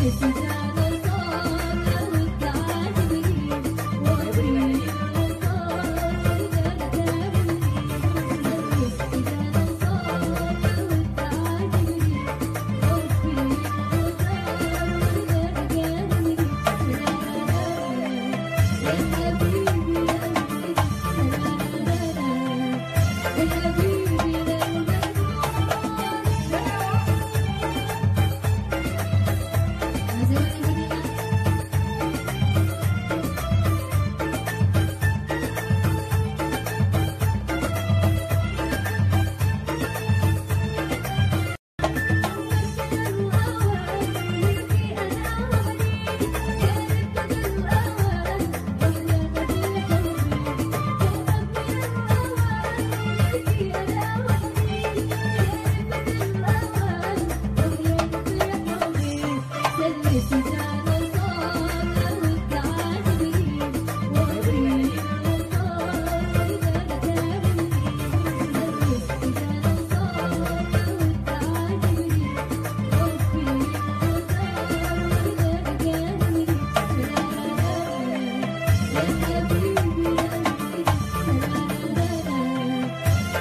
Gracias.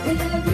Yeah.